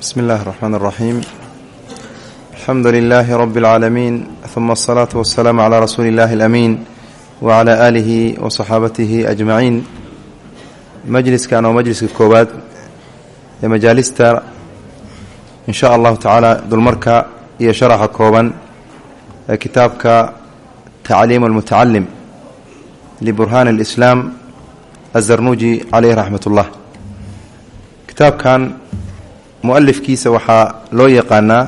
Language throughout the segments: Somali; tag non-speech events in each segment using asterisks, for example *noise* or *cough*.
bsmi اllahi الرحmn الرaxيim alxamdu لilaahi rb اlcaalamiin ثuma الصlaaةu waالsalaam عlى rasuuli اllahi اlأmiin wعlى aalihi وصaxaabatihi أجmaciin majliskan oo majliska koowaad ee majaalista in sha allahu tacaala dulmarka iyo sharaxa kooban ee kitaabka tacliim اlmutacalim liburhaan اlislaam azarnuuji caleyh raxmat اllah kitaabkan mualifkiisa waxaa loo yaqaanaa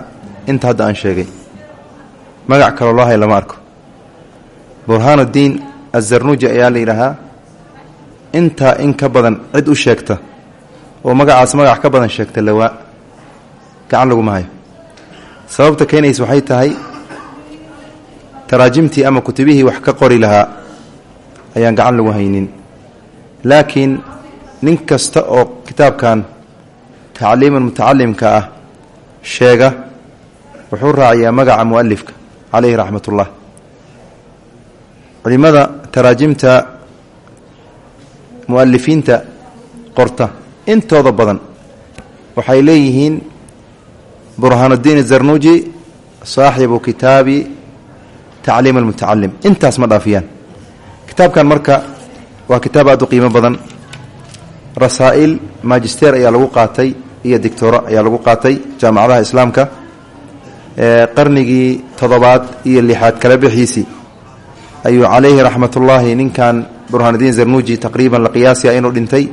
inta hadda aan sheegay. Magac kaloo loo hay lama arko. Burhaan uddiin azarnuuji ayaa la yidhaahaa intaa in ka badan cid u sheegta oo magacaas magac ka badan sheegta lawaa gacan laguma hayo. Sababta keenaysa waxay tahay taraajimtii ama kutubihii wax ka qori lahaa ayaan gacan lagu haynin. Laakiin nin kasta oo kitaabkan tacliiman mutacalimka ah sheega wuxuu raaciyaa magaca mualifka caleyhi raxmat ullah culimada taraajimta mualifiinta qorta intooda badan waxay leeyihiin burhaanuddiin azarnuuji saaxibu kitaabi tacliim almutacalim intaas ma dhaafiyaan. Kitaabkan marka waa kitaab aad u qiimo badan. Rasaa'il magister ayaa lagu qaatay iyo dictoro ayaa lagu qaatay jaamacadaha islaamka qarnigii toddobaad iyo lixaad kala bixiisii ayuu calayhi raxmatullaahi ninkan burhaanuddiin zarnuuji taqriiban la qiyaasiya inuu dhintay.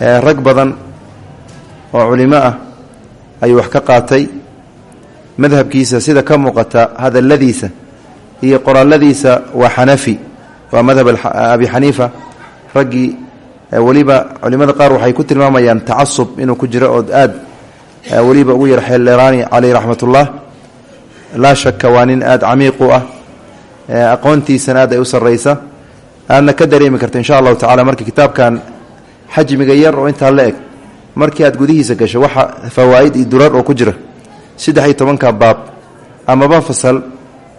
Rag badan oo culimo ah ayuu wax ka qaatay. Madhabkiisa sida ka muuqata hadalladiisa iyo qoraaladiisa waa xanafi waa madhab abi xaniifa. Raggii weliba culimada qaar waxay ku tilmaamayaan tacasub inuu ku jiro oo aad. Weliba ugu yar xeeldheeraani caleyh raxmatullah. Laa shaka waa nin aad camiiq u ah. Aqoontiisana aad ay u sarraysa. Aadna ka dareemi karta insha allahu tacala marka kitaabkan xajmiga yar oo intaa la eg. Markii aad gudihiisa gasho waxa fawaa'id iyo durar oo ku jira. Saddex iyo tobanka baab amaba fasal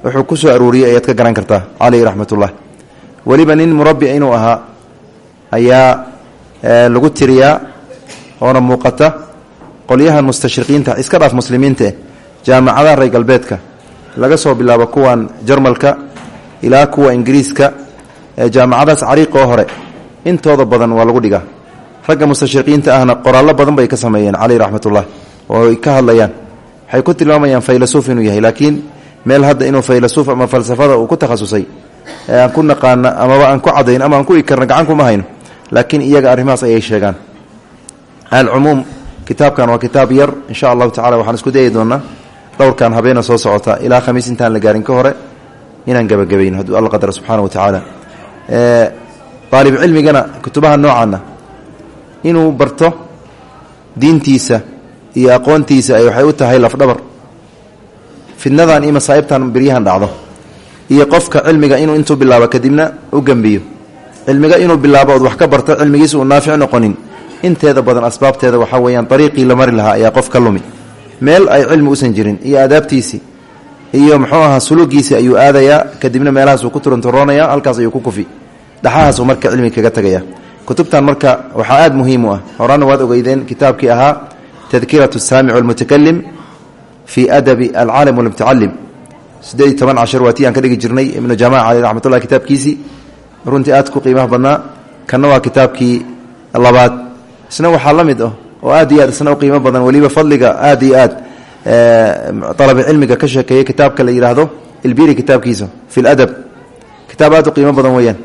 wuxuu ku soo aruuriyey ayaad ka garan kartaa caleyh raxmatullah. Weliba nin murabbi inuu ahaa ayaa lagu tiriyaa oona muuqata qolyahan mustashriqiinta iska dhaaf muslimiintaeh jaamacadaha reer galbeedka. Laga soo bilaabo kuwan jarmalka ilaa kuwa ingiriiska jaamacadaas cariiqoo hore. Intooda badan waa lagu dhigaa. Ragga mustashriqiinta ahna qoraallo badan bay ka sameeyeen caleyh raxmatullah oo ay ka hadlayaan. Waxay ku tilmaamayaan faylasuuf inuu yahay laakiin meel hadda inuu faylasuuf ama falsafada uu ku takhasusay aan ku naqaana amaba aan ku cadayn ama aan ku ikarna gacan kuma hayno laakiin iyaga arrimahaas ayay sheegaan. Alcumuum kitaabkan waa kitaab yar. Insha allahu tacala waxaan isku dayi doonaa dhowrkan habeena soo socota. Ilaa khamiis intaan la gaarin ka hore inaan gebagabayno hadduu alla qadara subxaana wa tacaala aalib cilmigana kutubaha noocaana inuu barto diintiisa iyo aqoontiisa ay waxay u tahay lafdhabar. Fidnadan iyo masaa'ibtan beryahan dhacdo. Iyo qofka cilmiga inuu intuu bilaabo kadibna u gembiyo cilmiga inuu bilaabo ood wax ka barto cilmigiisa uu naafic noqonin. Inteeda badan asbaabteeda waxaa weeyaan ariiqii la mari lahaa ayaa qof lumi. Meel ay cilmi usan jirin iyo aadaabtiisii iyo muxuu ahaa sulugiisii ayuu aadayaa kadibna meelahaasuu ku turanturoonaya halkaas ayuu ku kufi. Dhaxahaasuu marka cilmiga kaga tegaya kutubtan marka waxaa aad muhiim u ah. Horaana waad ogeydeen kitaabkii ahaa tadkiratu saamic walmutakalim fii adabi alcaalam walmutacalim sideed iyo toban cashar waa tii aan ka dhigi jirnay ibnu jamaca caleyh raxmatullah kitaabkiisii runtii aad ku qiimaha badnaa kanna waa kitaabkii labaad. Isna waxaa la mid ah oo aad iyo aad isna u qiimo badan weliba fadliga aad iyo aad alabcilmiga ka sheekeeyey kitaabka la yidhaahdo ilbiri kitaabkiisa fi ladab kitaab aad u qiimo badan weeyaan.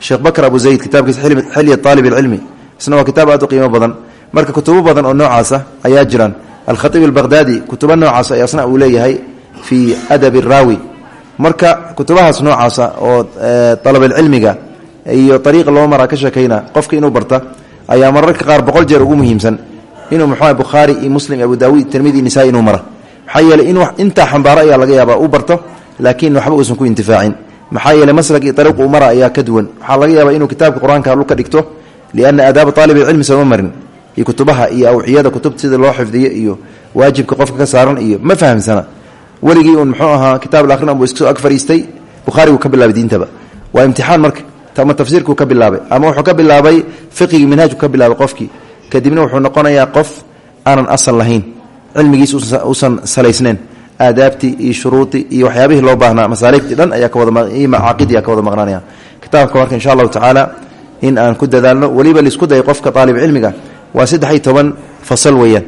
Sheekh bakr abu zayd kitaabkiisa xilya aalib ilcilmi isna waa kitaab aad u qiimo badan. Marka kutubo badan oo noocaasa ayaa jiraan. Alkhaiib albaqhdaadi kutubo noocaas ay asna leeyahay fii adabi raawi marka kutubahaas noocaasa oo alabcilmiga iyo ariiqa loo maraa ka sheekayna qofka inuu barta ayaa mararka qaar boqol jeer ugu muhiimsan inuu muxuu bukhaari iyo muslim abu daawud tirmidi nisaa inuu mara. Maxaa yeeley in intaa xambaaro ayaa laga yaabaa u barto laakiin waxba uusan ku intifaacin. Maxaa yeeley maslak iyo ariiq uu mara ayaa ka duwan. Waxaa laga yaabaa inuu kitaabka qur'aanka dhulka dhigto lianna aadaaba aalibcilmi sooma marin. Iyo kutubaha iyo awciyada kutubta sida loo xifdiyo iyo waajibka qofka ka saaran iyo ma fahamsana weligii uun muxuu ahaa kitaab akhrin buu iskasoo ag fadhiistay bukhaari buu ka bilaabay diintaba waa imtixaan marka ama tafsiirkuu ka bilaabay ama wuxuu ka bilaabay fiqigii minhaajku ka bilaabay qofkii. Kadibna wuxuu noqonayaa qof aanan asal lahayn cilmigiis usan salaysneen aadaabtii iyo shuruudii iyo waxyaabihii loo baahnaa masaaligtii dhan ayaa kawada macaaqidii ayaa ka wada maqnaanaya. Kitaabka marka insha allahu tacaala in aan ku dadaalno weliba la isku dayo qofka aalib cilmiga waa saddex iyo toban fasal weeyaan.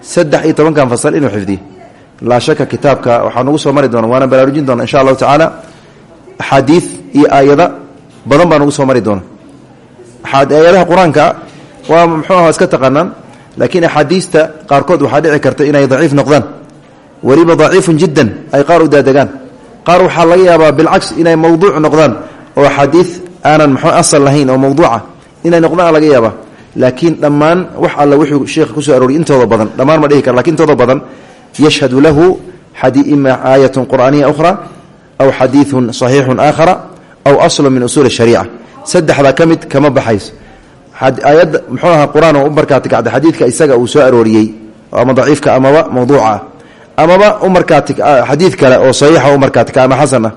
Saddex iyo fasal inuu xifdiyo laa shaka kitaabka waxaa nagu soo mari doona waana baraarujin doona insha allahu tacaala. Axaadiid iyo aayada badan baa nagu soo mari doona. Aayadaha qur'aanka waa muxuu aha iska taqaanaan laakiin axaadiista qaarkood waxaa dhici karta inay daciif noqdaan. Weliba daciifun jiddan ay qaar u daadegaan qaar waxaa laga yaabaa bilcaks inay mawduuc noqdaan oo axaadiid aanan mxuu asal lahayn oo mawduuca inay noqdaan laga yaabaa. Laakiin yashhadu lahu ima aayatun qur'aaniya ukhra aw xadiidun saxiixun aakhara aw aslu min usuuli shariica saddexda ka mid kama baxayso aayadda muxuu ahaa qur'aan oo u markaati kacda xadiidka isaga uu soo arooriyey ama daciifka amaba mawduuca ah amaba u markaati xadiid kale oo saxiixa u markaati ka ama xasan ah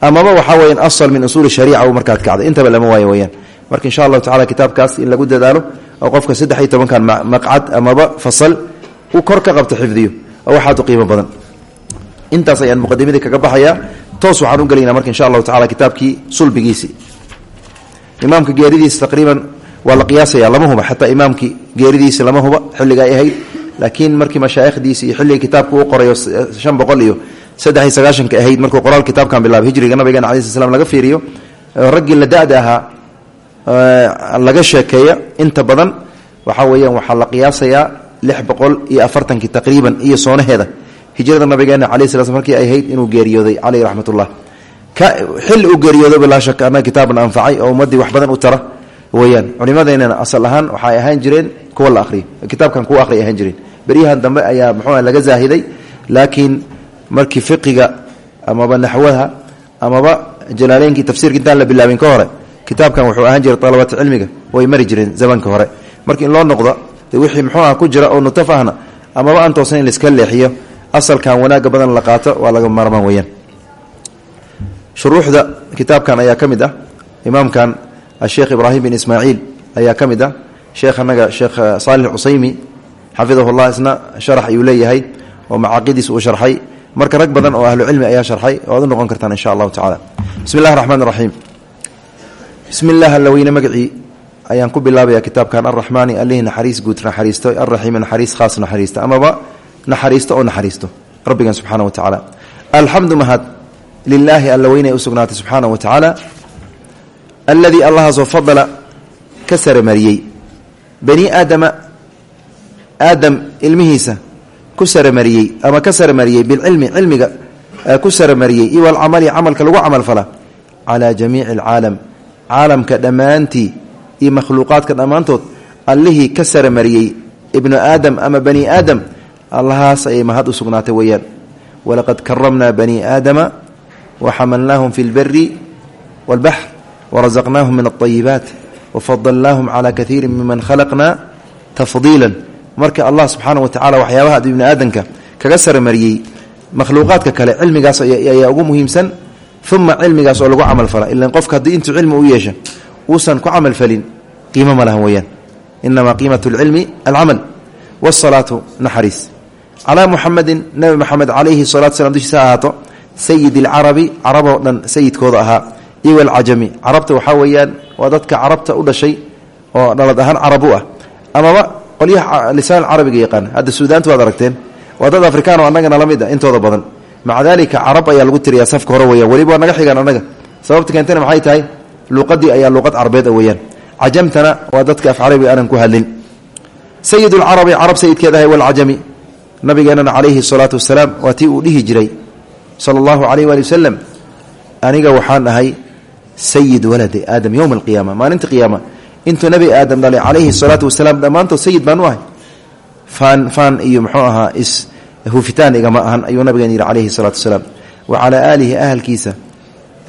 amaba waxaa weyaan asal min usuuli shariica u markaati kacda intaba lama waayo weyaan marka insha allahu tacala kitaabkaas in lagu dadaalo oo qofka saddex iyo tobankan maqcad amaba fasal uu kor ka qabto xifdiyo waxaad u qiimo badan. Intaas ayaan muqadimadii kaga baxayaa. Toos waxaan u gelaynaa marka insha allahu tacala kitaabkii sulbigiisii imaamka geeridiisa taqriiban waa la qiyaasaya lama huba xataa imaamkii geeridiisi lama huba xilliga laakiin markii mashaayikhdiisi iyo xilligii kitaabka qorayo shan boqol iyo saddex iyo sagaashanka ahayd markuu qoraal kitaabkan bilaabay hijriga nabigeena alai sl slam laga fiiriyo raggii la da-da ahaa laga sheekeeya inta badan waxaa weeyaan waxaa la qiyaasayaa lix boqol iyo afartankii taqriiban iyo soonaheeda hijrada nabigeena alai sla sl markii ay ahayd inuu geeriyooday caleyh raxmatullah. Xilli uu geeriyoodaba laa shaka annaga kitaaban anfacay oo ummaddii wax badan u tara weyaan culimadeennana asal ahaan waxay ahaan jireen kuwa la ariyo kitaabkan kuwa aqri ahaan jireen. Beryahan dambe ayaa muxuua laga zaahiday laakiin markii fiqiga amaba naxwaha amaba jalaaleynkii tafsirka intaan la bilaabin ka hore kitaabkan wuxuu ahaan jiray alabata cilmiga way mari jireen zamanka hore. Marka in loo noqdo wixii muxuuah ku jira oo nutaf ahna amaba aan toosan in laiska leexiyo asalkan wanaaga badan la qaato waa laga maarmaan weyaan shuruuxda kitaabkan ayaa ka mid ah imaamkan asheekh ibraahim bin ismaaciil ayaa ka ah sheekh anaga sheekh saalix cusaymi xafidahullah isna sharax ayuu leeyahay oo macaaqidiis uu sharxay. Marka rag badan oo ahlucilmi ayaa sharxay oo ad u noqon kartaan insha allahu tacala bismi illahi raxmaan raxiim bismi magacii ayaan ku bilaabaya kitaabkan arraxmaani allihii naxariis guud naxariisto arraxiimi naxariis khaas naxariista amaba naxariisto oo naxariisto. Rabbigan subxaana wa tacaala alxamdu mahad lilaahi alla weyne u sugnaatay subxaana wa tacaala aladii allahaasoo fadala ka saramariyey bani aadama aadam ilmihiisa ku saramariyey ama ka saramariyey bilcilmi cilmiga ku saramariyey iyo walcamali camalka lagu camalfala calaa jamiici alcaalam caalamka dhammaantii iyo makhluuqaadka dhammaantood allihii ka saramariyey ibnu aadam ama bani aadam allahaas ayay mahad u sugnaatay weeyaan. Walaqad karamnaa bani aadama waxamalnaahum fi lberi walbaxr wrazaqnaahum min alayibaat wafadalnaahum cala kaiiri miman khalaqna tafdiila marka allah subxaana wa tacala waxyaabaha ibni aadanka kaga saramariyey makhluuqaadka kale cilmigaas ayaa ugu muhiimsan uma cilmigaas oo lagu camalfala ilan qofka haddii intuu cilmi u yeesha uusan ku camalfalin qiimo ma lahan weyaan inamaa qiimat lcilmi alcamal. Wsalaatu naxariis. Calaa muxamedin nabi moxamed calayhi salatu slam dushiisa ahaato sayid alcarabi caraboo dhan sayidkooda ahaa. Iyo alcajami carabta waxaa weeyaan waa dadka carabta u dhashay oo dhalad ahaan carab u ah. Amaba qolyaha lisaan carabiga yaqaan hadda suudaanta waad aragteen. Waa dad afrikaan oo annagana la mid ah intooda badan. Maca daalika carab ayaa lagu tiriyaa safka hore weyan weliba luuqadii ayaa luuqad carabeed a weeyaan. Cajamtana waa dadka af carabiga aanan ku hadlin. Sayid lcarabi carab sayidkeed ahay walcajami nabigeenana calayhi salaatu wasalaam waa tii uu dhihi jiray. Sala allahu calayh waali aniga waxaan ahay sayid waladi aadam yowma alqiyaama maalinta qiyaama. Intuu nebi aadam dhalay calayhi salaatu wasalaam dhammaantood sayid baan u ahay. Faan faan iyo muxuu ahaa is hufitaan igama ahan ayuu nabigeen yidhi calayhi salaatu wasalaam wa calaa aalihi ahalkiisa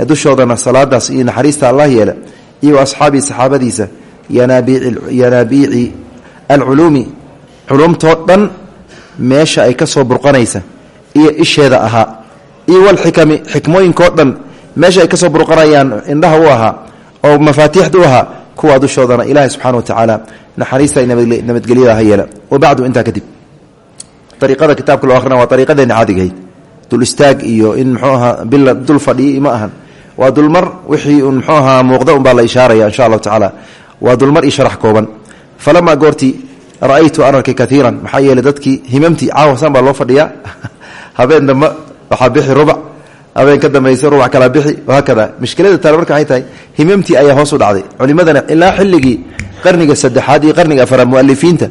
dushoodana salaadaas iyo naxariista allah yeela iyo asxaabii saxaabadiisa yanaabiici alculuumi culumtoo dhan meesha ay ka soo burqanaysa iyo isheeda ahaa iyo walxikami xikmooyinkoo dhan meesha ay ka soo burqanayaan indhaha u ahaa oo mafaatiixda u ahaa kuwaa dushoodana ilaahay subxana wa tacaala naxariista nabadgelyada ha yeela. Wabacdu intaa kadib. Ariiqada kitaabka loo ahrina waa ariiqadeena caadigahayd dul istaag iyo in mxuu ahaa bila dul fadhiyi ma ahan waa dulmar wixii un mxuu ahaa muuqda unbaa la ishaaraya insha allahu tacaala. Waa dulmar iyo sharax kooban. Falamaa goortii ra'aytu an arkay kaiiran maxaa yeeley baa loo fadhiyaa. *laughs* Habeen dambe waxaa bixi rubac habeen ka dambaysa rubac kala bixi wahaakada mushkilada taale marka waxay tahay himamtii ayaa hoos u dhacday. Culimadana ilaa xilligii qarniga saddexaad iyo qarniga afaraad mualifiinta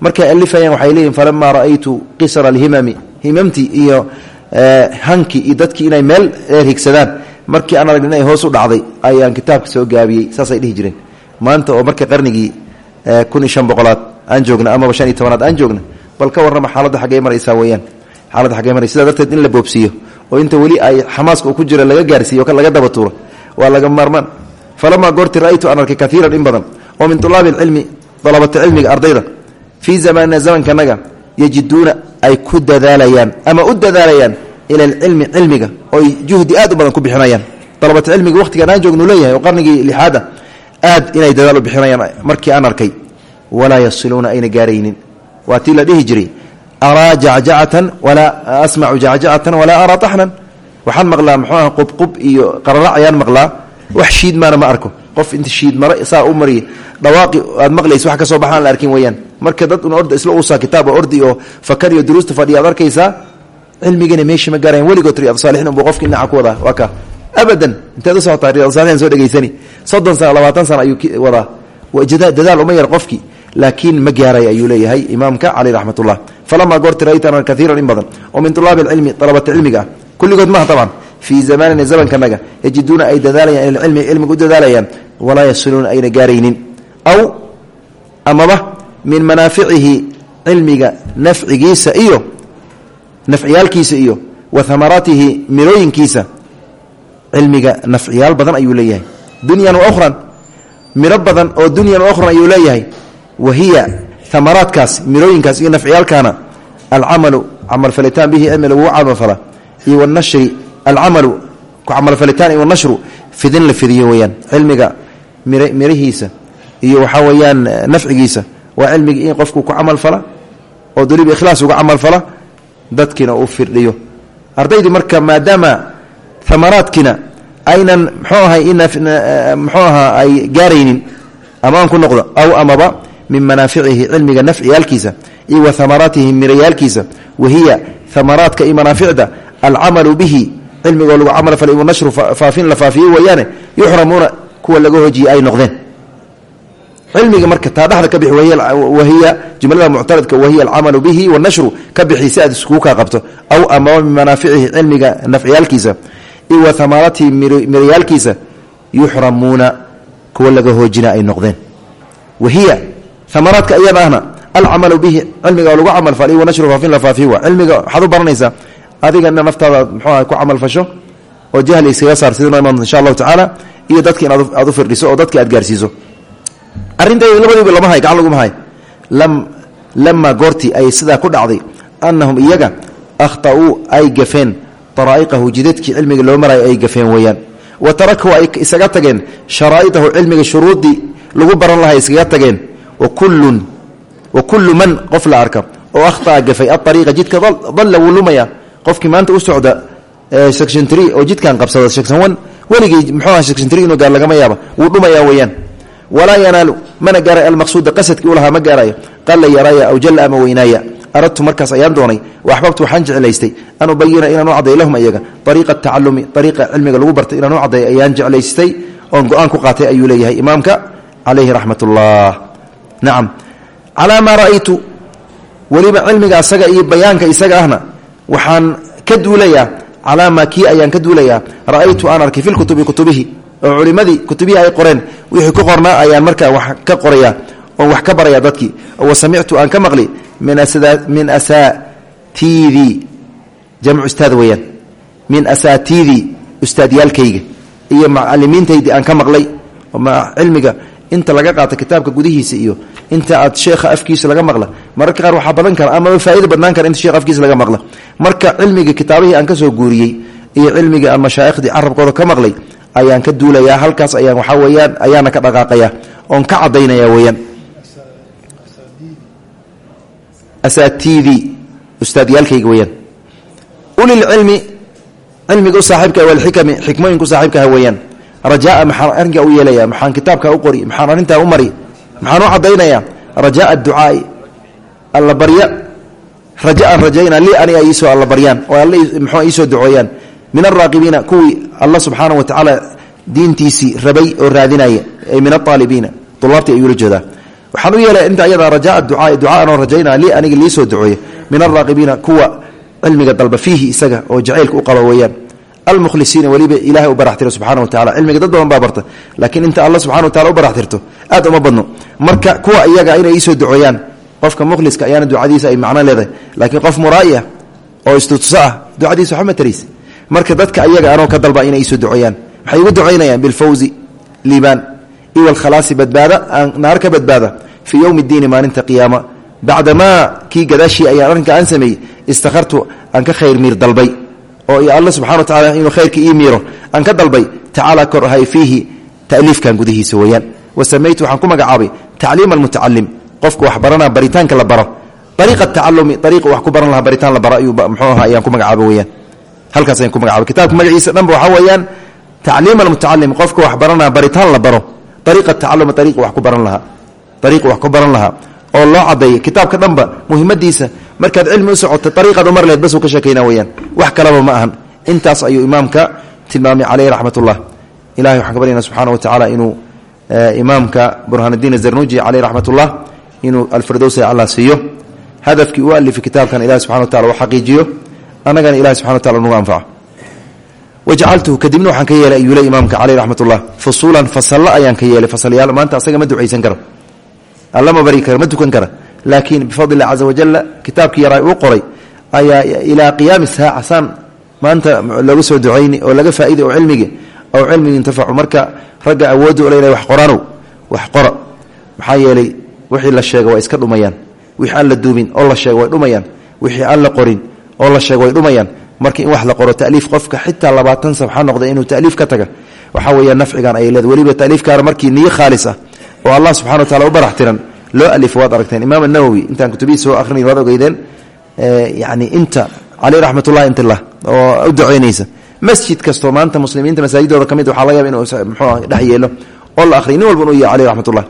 markay alifayaan waxay leeyihiin falamaa ra'aytu qisra alhimami. Himamtii iyo hanki iyo dadkii inay meel eer higsadaan markii aan aragn inay hoos u dhacday ayaan kitaabka soo gaabiyey saasay dhihi jireen. Maanta oo marka qarnigii kun iyo shan boqolaad aan joogna amaba shan iyo aan joogna bal ka warrama xaaladda xaggey maraysaa weyaan xaaladda xaggey maraysa sidaa darteed in la boobsiiyo oo inta weli ay xamaaska ku jira laga gaarsiiyo laga daba waa laga maarmaan. Falamaa goorti ra'aytu aan arkay in badan oo min tulaabi alcilmi dalabata cilmiga ardayda fii zamanina zamankanaga yajiduuna ay ku dadaalayaan ama u dadaalayaan ila alcilmi cilmiga oy juhdi aad u badan ku bixinayaan. Dalabata cilmiga waqtigaan aan joognu leeyahay oo qarnigii lixaada aad inay dadaal u bixinayaan markii aan arkay. Walaa yasiluuna ayna gaaraynin. Waa la dhihi jiray araa jacjacatan walaa asmacu jacjacatan walaa araa taxnan. Waxaan maqlaa muxuu aha qubqub iyo qararac ayaan maqlaa. Wax shiid maana ma arko. Qof inta shiid mara saa u mariya dhawaaqi aad maqlaysa wax ka soo baxaan la arkin weyaan marka dad un orda isla uusaa kitaab ordi oo fakar iyo duruusta fadhiya ad arkaysaa cilmigana meeshii ma gaarayan weligood riyaad saalixiin unbuu qofki dhinaca ku wadaa. Abadan inteed u socotaa riyaad saalixiin soo dhegaysani. Soddon sana labaatan sana ayuu wadaa. Dadaal uma yar qofki laakiin ma gaaray ayuu leeyahay imaamka caleyh raxmatullah. Falamaa goorti ra'aytana kaiiran in oo min tulaabi alcilmi dalabata cilmiga. Kulligood maha taban fii zamanina zamankanaga yajiduuna ay dadaalayaan ila cilmi cilmiga u dadaalayaan walaa yasiluuna ayna gaaraynin. Aw amaba min manaaficihi cilmiga nafcigiisa iyo nafciyaalkiisa iyo wa amaraatihi mirooyinkiisa cilmiga nafciyaal badan ayuu leeyahay. Dunyan wa ukhran miro badan oo dunyan wa ukhran ayuu leeyahay. Wa hiya amaraadkaas mirooyinkaas iyo nafciyaalkaana alcamalu camalfalitaan bihi cilmi lagu camalfala iyo wanashri alcamalu ku camalfalitaan iyo wanashru fidin la fidiyo weyaan cilmiga mirihiisa iyo waxaa weeyaan nafcigiisa waa cilmiga in qofku ku camalfala oo daliba ikhlaas uga camalfala dadkiina uu firdhiyo. Ardaydii marka maadaama amaraadkiina aynan mxuu ahay mxuu ahaa ay gaaraynin amaan ku noqdo aw amaba min manaaficihi cilmiga nafciyaalkiisa iyo wa amaraatihi mirayaalkiisa wahiya amaraadka iyo manaaficda alcamalu bihi cilmigoo lagu camal falay wanashru faafin la faafiye weeyaane yuxramuuna kuwa laga hojiye ay noqdeen cilmiga marka taa ka bixi wahiya jumlada muctaradka wahiya alcamalu bihi wanashru ka bixi si aad iskugu qabto. Aw min manaaficihi cilmiga nafciyaalkiisa. Iyo wa amaaratihi mirayaalkiisa yuxramuuna kuwa laga hoojina ay noqdeen. Wahiya amaraadka iyada ahna alcamalu bihi cilmiga lagu camalfal wanashru faafin la faafiy waa cilmiga waxaad u baranaysaa adigana naftaada mxuuah ku camalfasho oo jahli iskaga saar sida noo iman insha allahu tacaala iyo dadki in aad oo dadki aad gaarsiiso arrinteeda labadiiba lama hay gacan laguma hay lam lamaa goortii ay sidaa ku dhacday annahum iyaga akhta'uu ay gafeen daraa'iqahu jidadkii cilmiga loo marayo ay gafeen weeyaan. Wa tarakuu ay isaga tageen sharaa'idahu cilmiga shuruuddii lagu baran lahay iskaga tageen. Wa kullu man qof la arka oo akhta'a gafay aariiqa jidka dalla wuu lumaya. Qofkii maanta u socda section tree oo jidkan qabsada section one weligii muxuu aha section tree inuu gaar lagama yaaba wuu dhumayaa weeyaan walaa yanaalu mana gaaray almaqsuuda qasadkii u lahaa ma gaarayo. Qalla yaraya aw jalla ama weynaaya. Aradtu markaas ayaan doonay wa axbabtu waxaan jeclaystay an ubayina inaan u cadday lahum iyaga ariiqa tacalumi ariiqa cilmiga lagu bartay inaan u cadday ayaan jeclaystay. Oon go'aan ku qaatay ayuu leeyahay imaamka calayhi raxmat ullah nacam calaa maa ra'aytu weliba cilmiga asaga iyo bayaanka isaga ahna waxaan ka duulayaa calaa maa kii ayaan ka duulayaa ra'aytu aan arkay oo culimadii kutubihii ay qoreen wixii ku qornaa ayaan markaa wax ka qoraya oon wax ka baraya dadkii. Wa samictu aan ka maqli min asaatiidii jamcu ustaad weyaan min asaatiidii ustaadyaalkayga iyo macalimiintaydii aan ka maqlay cilmiga inta laga qaata kitaabka gudihiisa iyo inta aad sheekha afkiisa laga maqla. Mararka qaar waxaa badan kara amaba faa'ido badnaan kara inta sheekha afkiisa laga maqla. Marka cilmiga kitaabihii aan ka soo guuriyey iyo cilmiga aan mashaaikhdii carabkooda ka maqlay ayaan ka duulayaa halkaas ayaan waxaa weyaan ayaana ka dhaqaaqaya. Oon ka cadaynaya weyaan asaatiidii ustaadyaalkayga weyaan ulilcilmi cilmiga u saaxiibka walxikami xikmooyinku saaxiibkaha weeyaan. Rajaa maxaan arrinkaa u yeelaya maxaan kitaabka u qori maxaan arrintaa u mari maxaan u caddaynaya. Rajaa ducaai alla barya. Rajaan rajayna lii aniga iisoo alla baryaan oo alle mxuu iisoo ducooyaan min alraaqibiina kuwii alla subxaana wa tacaala diintiisii rabay oo raadinaya ay min aaalibiina ulaabtii ayuu la jeedaa. waxaan u yeelaya inta ayada rajaa ducaai ducaan oo rajayna lii aniga liisoo ducooya min alraaqibiina kuwa cilmiga dalba fiihi isaga oo jacaylka u qaba weeyaan. almukhlisiina weliba ilahay u baraxtiro subxana wa tacala cilmiga dad badan baa barta. laakiin inta alla subxana wa tacala u baraxtirto aad uma badno. marka kuwa iyaga inay iisoo ducooyaan qofka mukhliska ayaana ducadiisa marka dadka ayaga anoo ka dalba inay iisoo duceeyaan waxay igu ducaynayaan bilfawzi liibaan iyo alkhalaasi badbaada naar ka badbaada fii yowmi ddiini maalinta qiyaama. Bacdamaa kii gadaashii ayaan arrinka aan sameeyey istakhartu aan ka khayr miir dalbay. Oo alla subxana wa tacala inuu khayrka ii miiro aan ka dalbay tacaala kor ahay fiihi ta'liifkan gudihiisa weeyaan wa samaytu waxaan ku magacaabay tacliima almutacalim qofka wax baranaa baritaanka la baro. Ariiqa tacalumi ariiqa wax ku baran lahaa baritaan la baro ayuu mxuu aha ayaan ku magacaaba weyaan halkaas ayaan ku magacaabay. Kitaabka magaciisa dhanba waxaa weeyaan tacliim almutacalim qofka wax baranaa baritaan la baro. Ariiqa tacalumi ariiqa wax ku baran lahaa. Ariiqa wax ku baran lahaa. Oo loo cadeeya kitaabka dhanba muhimadiisa markaad cilmi u socoto umar leed basuu ka sheekayna weyaan wax kalaba ma ahan. Intaas ayuu imaamka tilmaamay caleyh raxmat ullah ilahay waxaan wa tacaala inuu imaamka burhaandiin azarnuji caleyh raxmat ullah inuu alfirdowsa alla siiyo hadafkii u alifi kitaabkan ilahi subxana wa tacala u xaqiijiyo annagana ilahi subxana wa tacala nagu anfaco wajacaltuhu kadibna waxaan ka yeelay ayuu imaamka caleyh raxmat ullah fusuulan ayaan ka yeelay fasalyaal maanta asaga ma ducaysan karo. Alla ma ma tukan kara. Laakiin bifadli illah caza wajalla kitaabkii yaraa uu qoray. Ayaa ilaa qiyaami saaca saan maanta lagu soo ducayni oo laga faa'iday oo oo cilmigi intafacu marka ragga awoodda u wax qoranow wax qora. Maxaa yeelay wixii la sheega waa iska dhumayaan. Wixii la duubin oo la sheego way dhumayaan. Wixii aan la qorin oo la sheego way dhumayaan. Marka wax la qoro taliif qofka xitaa labaatan sabxa noqda inuu taliif ka taga. Waxaa weeyaan nafcigan ay leeda weliba taliifkaana markii niyo khaalis ah oo allah subxana wa tacala u barax tiran loo alifo waad aragteen. Imaam anawowi intaan kutubihiis soo akhrinay waad ogeydeen yani inta caleyh raxmatullahi intillah oo u duceynaysa. Masjid kastoo maanta muslimiinta masaajidooda ka mid laga yaba inuu mxuu dhex yeelo oo la akhriy nin walba inuu yahay caleyh raxmatullah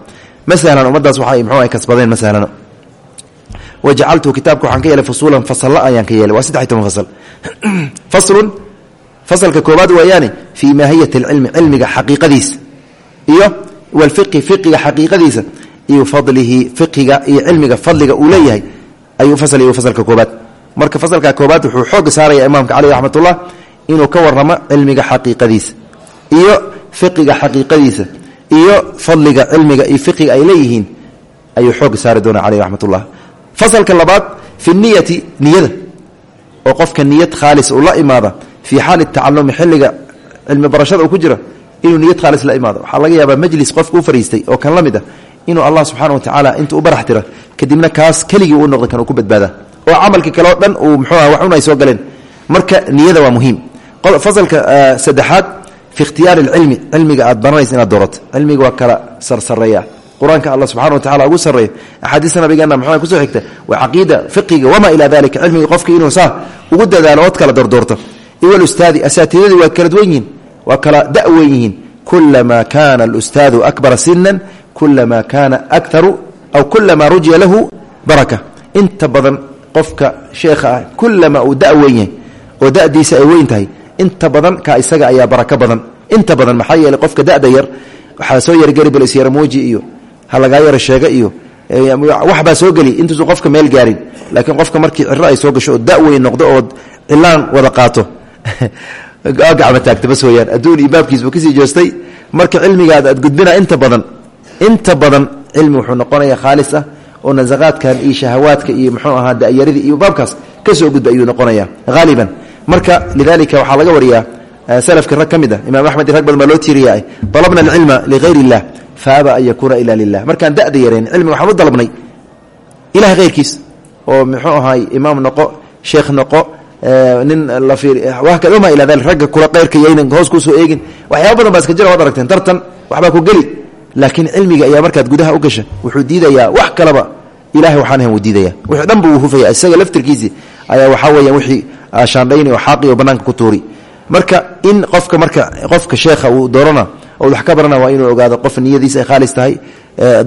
ma sahlan ummadaas ay kasbadeen ma wajacaltu kitaabka waxaan ka yeelay fusuulan fasalla ayaan ka yeelay. Waa saddex iyo toban fasal. *clears throat* Faslun fasalka koobaad weeyaane fii maahiyati alcilmi cilmiga xaqiiqadiisa. Iyo walfiqhi fiqiga xaqiiqadiisa. Iyo fadlihi fiqiga iyo cilmiga fadliga uu leeyahay ayuu fasal iyo fasalka koobaad marka fasalka koobaad wuxuu xooga saaraya imaamka caleyh raxmatullah inuu ka waramo cilmiga xaqiiqadiisa. Iyo fiqiga xaqiiqadiisa. Iyo fadliga cilmiga iyo fiqiga ay leeyihiin ayuu xooga saari doona caleyh raxmatullah fasalka labaad fi niyati niyada oo qofka niyad khaalis uu la imaada fii xaali tacalumi xilliga cilmi barashada uu ku jira inuu niyad khaalis la imaado. Waxaa laga yaabaa majlis qofka u fariistay oo kan la mid ah inuu allah subxana wa tacaala inta u barax tira kadibna kaas keligii uu noqda kan uu ku badbaada. Oo camalka kale oo dhan uu mxuuah wax un ay soo kala sarsareeya qur'aanka alla subxana wa tacala ugu sarreeya axaadiista nabigeena mxua ku soo xigta waa caqiida fiqiga wamaa ilaa dalika cilmiga qofka inuu saa ugu dadaalo ood kala doordoorto. Iwalustaadi asaatidadii waa kala duwan yihiin waa kala daweyn yihiin. Kulamaa kaana alustaadu akbara sinan kulamaa kaana akaru aw kulamaa rujiya lahu baraka. Inta badan qofka sheekha ah kulamaa uu da weyn yahay oo dadiisa ay weyn tahay inta badan ka isaga ayaa barako badan. Inta badan maxaa yeeley qofka dada yar waxaa soo yargeli balsyaramuuji iyo halagaa yara sheega iyo waxbaa soo geli intuusu qofka meel gaarin. Laakiin qofka markii ciro ay soo gasho oo da weyn noqdo ood cilaan wada qaato *laughs* gacma taagta bas weyaan adduun iyo baabkiisbu ka sii joostay. Marka cilmigaada aad gudbina inta badan inta badan cilmi wuxuu noqonaya khaalis ah oo nasaqaadkan iyo shahawaadka iyo mxuu ahaa da'yaridii iyo baabkaas ka soo gudba ayuu noqonaya haaliban marka lidalika waxaa laga wariyaa salafkii rag ka mid ah imaam axmed rag badan baa loo tiiriya dalabna alcilma ligayr illah faaba an yakuuna ila lilah markaan da'da yareen cilmi waxaan u dalabnay ilahay hayrkiis oo muxuu ahaay imaam noqo sheekh noqo nin la wama ila dali ragga kula qayrka yaynan hoos ku soo eegin. Waxyaaba badan baa jira waad aragteen tartan waxbaa ku geli. Laakiin cilmiga ayaa markaad gudaha u gasha wuxuu diidayaa wax kaleba ilahay waxaan ahan wuu diidaya wixii dhan hufaya isaga laftirkiisii ayaa waxaa weeyaan wixii shaandhayni oo xaaqi oo bannaanka ku tuuri. Marka in qofka marka qofka sheekha uu doorana oo wax ka barana waa inuu ogaado qof niyadiisa ay khaalis tahay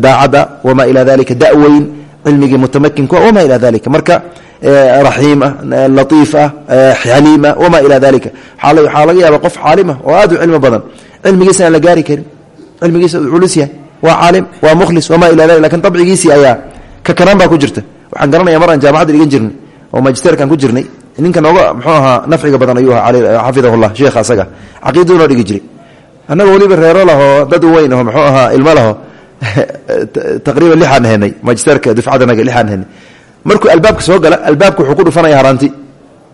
daacadda wamaa ilaa dalika daweyn cilmigii mutamakinka wamaa ilaa dalika marka raxiim ah latiif ah xaliim ah wamaa ilaa dalika waxaa laga yaaba qof caalimah oo aad u cilmi badan. Cilmigiisa aan la gaari karin. Cilmigiisa uu culus yahay. Waa caalim waa mukhlis wamaa ila dalik laakiin dabcigiisii ayaa kakanaan baa ku jirta. Waxaan garanaya mar aan jaamacadda dhigan jirnay oo magisterkaan ku jirnay ninka nooga muxuu ahaa nafciga badan ayuu ahaa xafidahullah sheekha asaga. Caqiidadu noo dhigi jiray annagoo weliba reero lahoo dad weyn aho muxuu ahaa ilmo laho *laughs* taqriiban lixaan henay magisterka dufcadanaga lixaan henay markuu albaabka soo gala albaabka wuxuu ku dhufanaya haraanti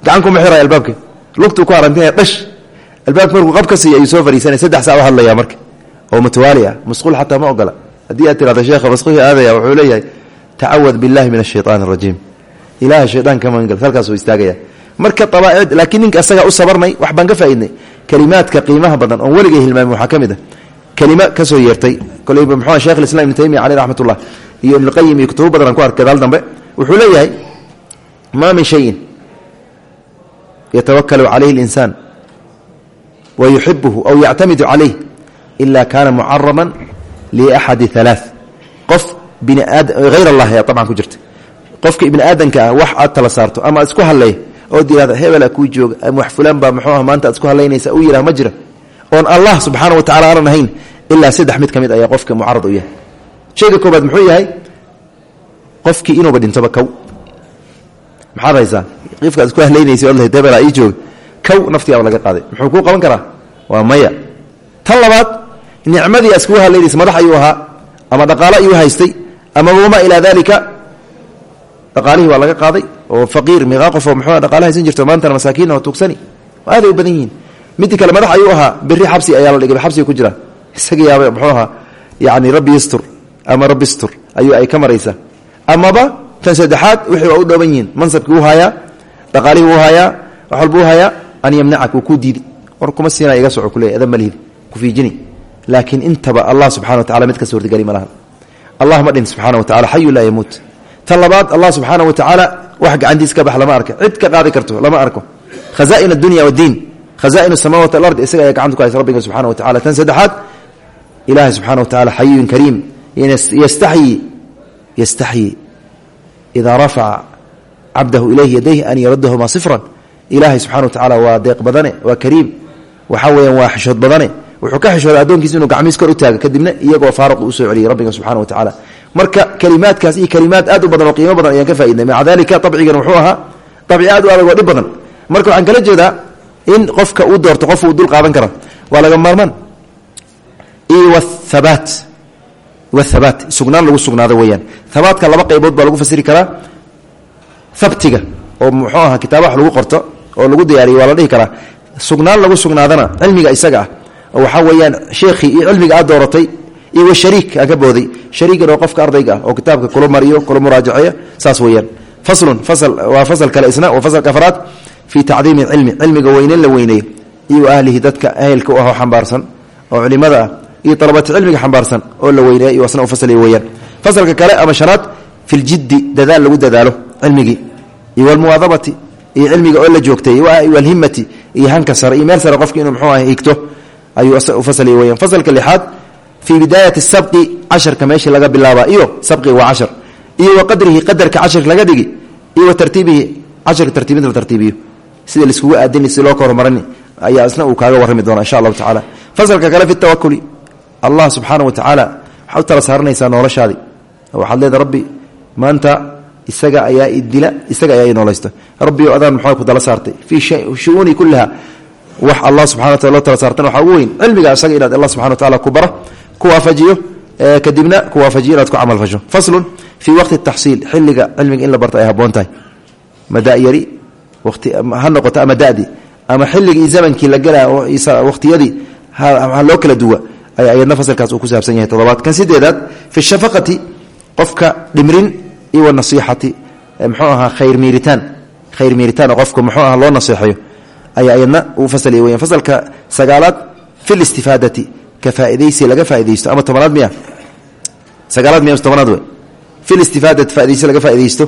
gacan kuma xiraya albaabka. Lugtuu ku harantinaya dhash. Albaabka markuu qab ka siiya ayuu soo fariisanaya. Saddex saa u hadlaya marka. Oo mutawaali ah masquul xataa ma ogola. Haddii aad tirahdo sheekha masquulka aadaya wuxuu leeyahay tacawad billahi min ashaytaan arajiim ilahay shaytaan ka magangal halkaasuu istaagaya. Marka abaacid laakiin ninka asagaa u sabarnay wax baan ka faaidnay kelimaadka qiimaha badan oon weligay hilmaamin waxaa ka mid a kelima ka soo yeertay koleyba muxuu shekh islam ibnu taymiya caleyh raxmat ullah iyo ibnuqayim iyo kutubo badan ku arkay daal dambe. Wuxuu leeyahay maa min shayin yatawakalu calayhi اlinsaan wa yuxibuhu aw yactamidu calayh ila kaana mucaraman liaxadi alaa qof hayr allah ayaa abcan ku jirta qofka ibni aadanka ah wax aad tala ama isku hadleey ood yihahda hebela kuu jooga ama wax fulaan baa muxuu ah maanta isku hadlaynaysa u yidhah ma jira allah subxaana wa tacala aanan ahayn ilaa mid ka mid qofka mucarad u yahay. Shayga koobaad muxuu yahay qofkii inuuba dhintoba kow maxaad haysaa qifkaad isku hadlaynaysa od lahayd hebela ii jooga kow naftigaaba laga qaaday. Muxuu kuu qaban karaa? Waa maya. Tan labaad nicmadii aad madax ayuu ahaa ama dhaqaalo ayuu haystay ama wamaa ilaa dalika dhaqaalihii waa laga qaaday oo faqiir miqaa qofoo muxuu dhaqaala haysan jirto maantana masaakiin oo tuugsani. Aaday u badan yihiin. Midii kale madax ayuu ahaa beri xabsi ayaa la dhigay xabsiga ku jira. Isaga yaaba muxuu ahaa yani rabbi yastur ama rabbi istur ayuu ay ka maraysaa amaba tan saddexaad wixii waa u dhooban yihiin. Mansabkii u hayaa dhaqaalihii wuu hayaa wax walba u hayaa an yamnacak wuu kuu diidi. War kuma siinaa iga soco kuleey adan malihid ku fiijini. Laakiin intaba allah subxana wa tacala mid ka suurtageli ma laha. Allah ma dhin subxana wa tacala xayu laa yamuut. Tan labaad allah subxaana wa tacaala wax gacantiis ka bax lama arka cid ka qaadi karto lama arko. Khaza'in addunya wadiin khaza'in samawat alard isaga ayaa gacanta ku rabbiga subxana wa tacala tan saddexaad ilaahay subxana wa tacala xayiyun kariim yastaxyi yastaxyi. Idaa rafaca cabdahu ilayhi yadayhi an yaradahuma sifran ilaahay subxana wa tacala waa deeq badane waa kariim. Waxaa weeyaan waa xishood badane. Wuxuu ka xishooday addoonkiisa inuu gacmiis kor u taaga kadibna iyagoo faaruq u soo celiyay rabbiga subxana wa tacala marka kelimaadkaas iyo kelimaad aad u badan oo qiimo badan ayaan ka faaidnay maca dalika abcigan wuxuu ahaa abci aad u adag oo dhib badan. Marka waxaan kala jeedaa in qofka uu doorto qof uu dul qaadan kara waa laga maarmaan. Wthabaat wathabaat sugnaan lagu sugnaado weeyaan. Habaatka laba qaybood baa lagu fasiri karaa. Habtiga oo muxuu ahaa kitaaba wax lagu qorto oo lagu diyaariyo waa la dhihi karaa. Sugnaan lagu sugnaadana cilmiga isaga ah. Oo waxaa weeyaan sheekhii iyo cilmiga aad dooratay iyo washariik aan ka booday. Shariigan oo qofka ardayga ah oo kitaabka kula mariyo kula muraajaceeya saas weeyaan. Faslun fasal waa fasal kale isna waa fasalka afraad fii tacdiimi cilmi. Cilmiga weyneyn la weyneeyo iyo ahlihi dadka ehelka u ah oo xambaarsan oo culimada ah iyo dalabati cilmiga xambaarsan oo la weyneeya iyo asna u fasal weeyaan. Fasalka kale ama shanaad fi ljiddi dadaal lagu dadaalo cilmigii iyo walmuwaadabati iyo cilmiga oo la joogtay walhimati iyo hanka sare iyo meel sare qofki inuu mxuu ah higto ayuu u fasal weyaan fasalka lixaad fii bidaayati sabqi casharka meeshii laga bilaaba iyo sabqi waa cashar iyo wa qadrihi qadarka casharka laga dhigi iyo wa tartiibihi casharka tartiibinta la tartiibiyo. Sida laiskugu aadini si loo ka hormarani ayaa isna uu kaaga warrami doona insha allahu tacala fasalka kale fi tawakuli allah subxaana wa tacaala waxaad u tala saaranaysaa noloshaadii waxaad leeda rabbi maanta isaga ayaa idila isaga ayaa inoolaysta rabbi o adaan maxaa ku dala saartay? Fii shu'uuni kuliha wax allah subxana wa tala loo tala saartana waxaa ugu weyn cilmiga isaga tacala ku waafajiyo kadibna ku waafajiyo inaad ku camal fasho faslun fii waqti taxsiil xilliga cilmiga in la barta ay haboon tahay. Ma dayari wati ha noqoto ama dadi ama xilligii zamankii la gala waqtiyadii loo kala duwa ay ayadna fasalkaas uu ku saabsan yahay todobaad kan sideedaad fi shafaqati qofka dhimrin iyo wanasiixati mxuu ahaa khayr miiritaan. Khayr miiritaan oo qofka muxuu aha loo naseexayo ayaa ayadna uu fasaliya weyan fasalka sagaalaad fi listifaadati ka faaidaysi laga faaidaysto ama tobanaad miya? Sagaalaad miya tobanaad wey fi listifaadati faidaysto laga faa'idaysto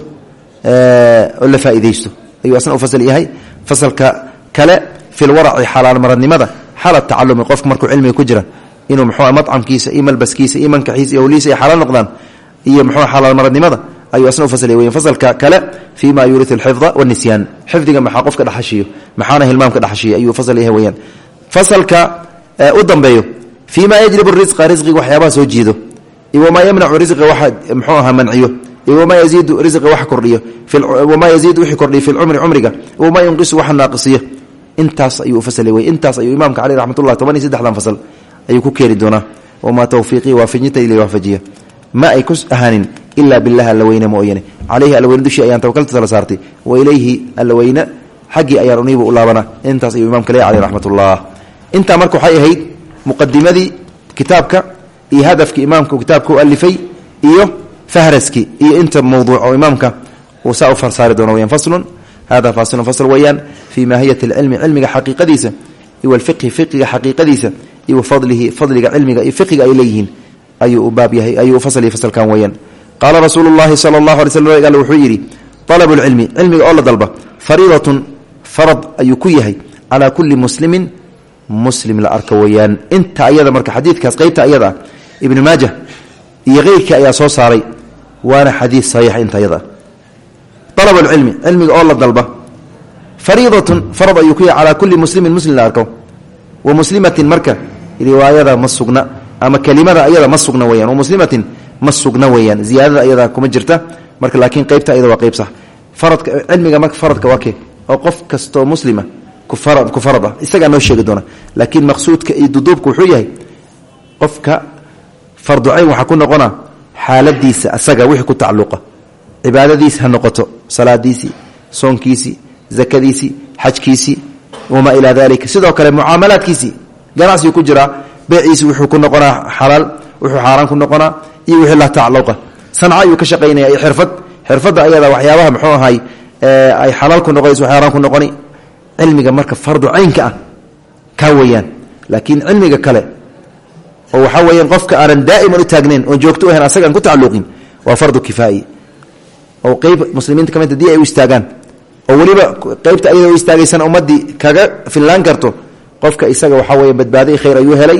oo la faa'idaysto ayuu asna u fasal yahay. Fasalka kale fi lwaraci xalaalmaradnimada xaala tacalumi qofku markuu cilmiga ku jira inuu mxuu macamkiisa iyo malbaskiisa iyo mankaxiisa iyo howlihiisa ay xalaal noqdaan iyo mxuu xalaalmaradnimada ayuu asna u fasal weyan fasalka kale fii ma yuuriu alxifda wanisyan xifdiga maxaa qofka dhexashiyo maxaana hilmaamka dhexashiya ayuu fasal yahay weyaan fasalka u dambeeyo fii ma yajlibu risqa risqiga waxyaabaha soo jiido wamaa yamnacu risqa waxa mxuu ahaa manciyo iyo wamaa yaziidu risqa wax kordhiyo wamaa yaziidu wixii kordhiyo fi lcumri cumriga wamaa yunqisu waxa naaqisiyo intaas ayuu u fasal wey intaas ayuu imaamka caleyh raxmatullah toban iyo saddexdan fasal ayuu ku keeni doonaa wamaa tawfiiqii waafajintayla waafajiya ma ay ku ahaanin ilaa bilah alla weyne mooyane caleyhi allaweyne dushii ayaan tawakalta tala saartay wa ilayhi allaweyne xaggii ayaan uniiba u laabana intaas ayuu imaamka leey caleyh raxmatullah intaa marka waxay ahayd muqadimadii kitaabka iyo hadafkii imaamka kitaabka u alifay iyo fahraskii iyo inta mawduuc oo imaamka uu saa u farsaari doono weyaan faslun hada fasilun fasl weeyaan fii maahiyati alcilmi cilmiga xaqiiqadiisa iyo alfiqhi fiqiga xaqiiqadiisa iyo wafadlihi fadliga cilmiga iyo fiqiga ay leeyihiin. Ayuu u baab yahay ayuu fasl yahay fasalkan weeyaan. Qaala rasuulu llahi sala allahu alay slm al wuxuu yidhi alabu lcilmi cilmiga oo la muslim la arka weeyaan. Inta ayada marka xadiidkaas qeybta ayada ah ibnu maaja iyo keyrkii ayaa soo saaray. Waana xadiid saxiixa inta ayada. Alab alcilmi cilmiga oo la dalba. Fariidatun farad ayuu ku kulli muslimin muslim la arko. Wa muslimatin marka riwaayada ma sugna ama kelimada ayada ma sugna weyaan wa muslimatin ma sugna weeyaan. Ziyaadada kuma jirta. Marka laakiin qeybta ayada waa qeyb sax faradka cilmiga marka faradka waa kee? Qof kastoo muslima ku farad ah isagaa noo sheegi doona. Laakiin maqsuudka iyo duduubka wuxuu yahay qofka farducayn waxaa ku noqona xaaladiisa asaga wixii ku tacalluqa cibaadadiisi ha noqoto. Salaadiisii soonkiisii zakadiisii xajkiisii wamaa ilaa dalika sidoo kale mucaamalaadkiisii ganacsigu ku jiraa beeciisi wuxuu ku noqonaa xalaal wuxuu xaaraan ku noqonaa iyo wixii la tacalluqa sanca ayuu ka shaqaynaya. Xirfad xirfadda ayada waxyaabaha muxuu ahay ay xalaal ku noqonayso xaaraan ku noqoni cilmiga marka fardu caynka ah kaa weeyaan. Laakiin cilmiga kale oo waxaa weeyaan qofka aanan daa'iman u taagnayn oon joogto u asagaan ku tacalluqin waa fardu kifaa'i. Oo qeyb muslimiinta ka mid haddii ay u istaagaan oo weliba qeybta ayada u istaagaysan ummaddii kaga fillaan karto qofka isaga waxaa weya badbaaday khayr ayuu helay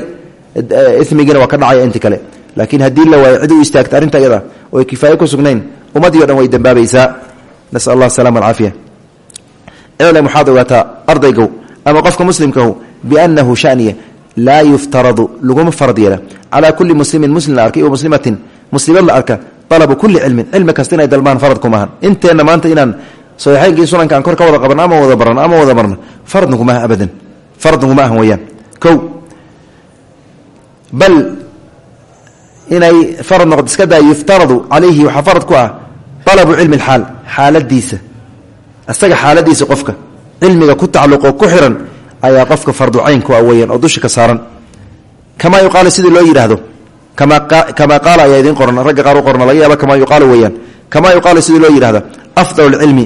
ismigiina waa ka dhacaya inti kale. Laakiin haddii la waayo cid u istaagta arrinta oo ay ku sugnayn ummaddii o dhan way dambaabaysaa nasal allah asalama alcaafiya iclam waxaad ogaataa ardaygow ama qofka muslimkahu biannahu shaniya laa yuftaradu laguma farad yeela. Calaa kulli muslimin muslim la arka iyo muslimatin muslimad la arka alabu kulli cilmin cilmi kasta inay dalbaan farad kumaahan inteenna maanta inaan saxiixaynkii sunanka aan kor ka wada qaban ama wada baran ama wada marno faradna kumaaha abadan. Faradna kuma ahan weeyaan. Kow bal inay farad noqdo iska daa yuftaradu calayhi waxaa farad ku ah isaga xaaladiisa qofka cilmiga ku tacalluqo ku xiran ayaa qofka farducayn ku ah weeyaan oo dusha ka saaran. Kamaa yuqaalu sidii loo yidhaahdo kamaa qaala ayaa idiin qoran ragga qaar u qorna laga yaaba kamaa yuqaalu weeyaan. Kamaa yuqaalu sidii loo yidhahda afdal lcilmi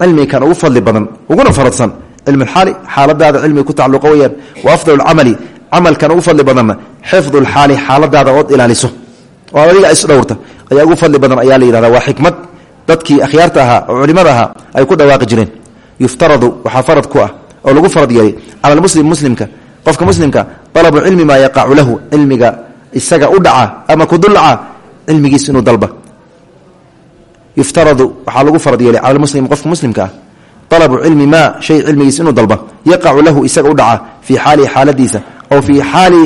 cilmiga kan ugu fadli badan uguna faradsan cilmi alxaali xaaladaada cilmiga ku tacalluqa weyaan wa afdal lcamali camalkan ugu fadli badanna xifdu lxaali xaaladaada ood ilaaliso. Oo adiga isdhowrta ayaa ugu fadli badan ayaa la yidhahda waa xikmad dadkii akhyaarta ahaa oo culimada ahaa ay ku dhawaaqi jireen. Yuftaradu waxaa farad ku ah oo lagu farad yeelay cala lmuslim muslimka. Qofka muslimka alabu cilmi maa yaqacu lahu cilmiga isaga u dhaca ama kudulaca cilmigiis inuu dalba. Yuftaradu waxaa lagu farad yeelay cala muslim qofka muslimka ah. Alabu cilmi shay cilmigiis inuu dalba. Yaqacu lahu isaga u dhaca fii xaalihi xaaladiisa oo fii aali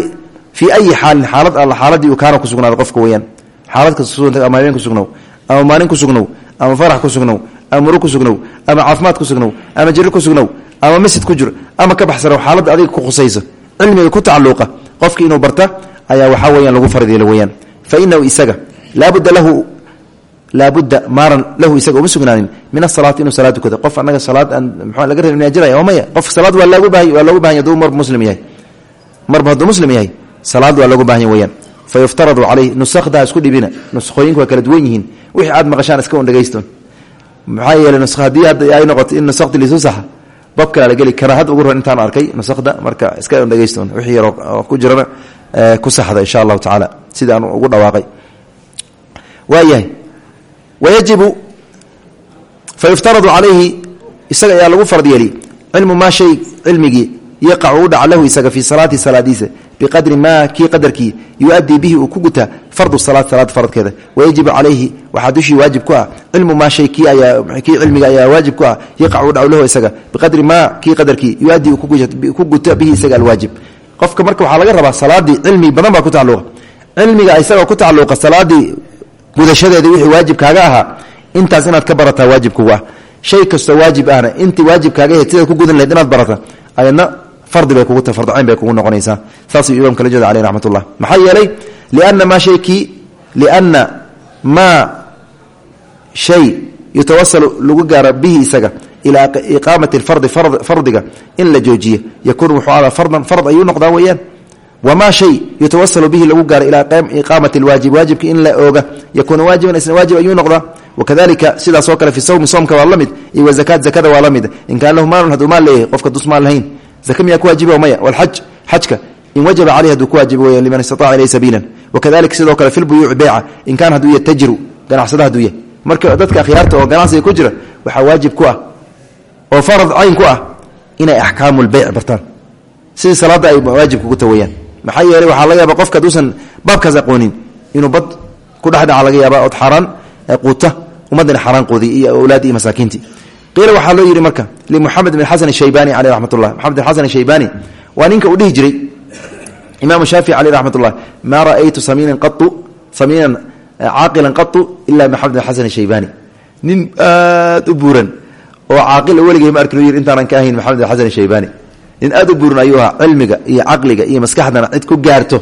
fii ayi xaalin xaalad alla xaaladii uu kaana ku sugnaada qofka weyaan xaalad sugnow ama maalin ku sugnow ama farax ku sugnow ama murug ku sugnow ama caafimaad ku sugnow ama jiri ku sugnow ama masjid ku jir ama ka baxsano xaaladda adiga ku khusayso cilmiga ku tacalluqa qofki inuu barta ayaa waxaa weyaan lagu farad yeelo weyaan fa inahu isaga laabudda lahu laabudda maaran lahu isaga uma sugnaanin min asalaati inuu salaad qof annaga salaad aan mxua laga rebi jiraya oo maya. Qof salaad waa loogu bahanya haduu marba muslim yahay. Marba hadduu muslim yahay salaad waa loogu bahanya weyaan fa yuftaradu caleyh nusakdaa isku dhibina nuskhooyinku waa kala duwan yihiin wixii aad maqashaan iska un dhegaystoon maxaa yeeley haddii ay noqoto in nusakti liisu saxa bab kalaa la geli karaa had ugu ron intaan arkay nusakda marka iska un dhegaystoon wixii yaroo ku jirana ku saxda insha allahu tacaala sida aan ugu dhawaaqay waayahay wayajibu fa yuftaradu calayhi isaga ayaa lagu fard yeeli cilmu maa shay cilmigii yaqacu u dhaca lahu isaga fii salaati salaadiisa biqadri maa kii qadarkii yuadii bihi uu ku gutaa fardu salaad salaad faradkeeda. Wayajibu calayhi waxaa dushii waajib ku ah. Cilmu maa shay kii cilmiga ayaa waajib ku ah. Yaqacu u dhac lahu isaga biqadri maa kii qadarkii yuadii uu ku guta bihi isaga alwaajib qofka marka waxaa laga rabaa salaadii cilmi badan baa ku tacaluqa cilmiga isagoo ku tacaluqa salaadii gudashadeeda wixii waajib kaaga ahaa intaas inaad ka barataa waajib kugu ah fardi bay kugu noqonaysaa. Saasuu imaam kala jeeda caleyh raxmat ullah maxaa yeelay lianna maa shaykii lianna maa shay yutawasalu lagu gaaro bihi isaga ilaa iqaamati fardi fardiga in la joojiyo. Yakuunu wuxuu adaa fardan fard ayuu noqdaa weeyaan. Wamaa shay yutawasalu bihi lagu gaaro ilaa iqaamati lwaajib waajibka in la ooga. Yakuunu waajiban isna waajib ayuu noqdaa. Wakadalika sidaasoo kale fi sawmi soomka waa la mid iyo wazakaat zakada waa la mid. In kaan lahu maalun hadduu maal leeyahay qofka dus maal lahayn zaka miyaa ku waajiba maya walxaj xajka in wajaba caleyh haduu ku waajiba weya liman istataca ilayh sabiilan. Wakadalika sidoo kale filbuyuuci beyca in kaan hadduu yahy tajiru ganacsada hadduu yahy marka dadka akhyaarta oo ganacsiga ku jira waxaa waajib ku ah oo farad cayn ku ah inay axkaamu lbeyc bartaan. Sidii salaadda ay waajibka ku tawayaan maxaa yeeley waxaa laga yaaba qofka haduusan baabkaas aqoonin inuu bad ku dhexdhaca laga yaaba ood xaaraan quuta ummaddana xaaraan quudiy iyo awlaadii iyo masaakiintii qiila waxaa loo yidhi marka limuxamed bin xasan shaybani caleyh raxmat ullah maxamed bin xasan shaybani waa ninka uu dhihi jiray imaamu shaafici caleyh raxmat ullah maa ra'aytu samiinan qau samiinan caaqilan qatu ila maxamed bin xasan shaybani nin aad u buuran oo caaqil weligay ma arki yidhi intaanan ka ahayn maxamed bin xasan shaybani nin aad u buuran ayuu ahaa cilmiga iyo caqliga iyo maskaxdana cid ku gaarto.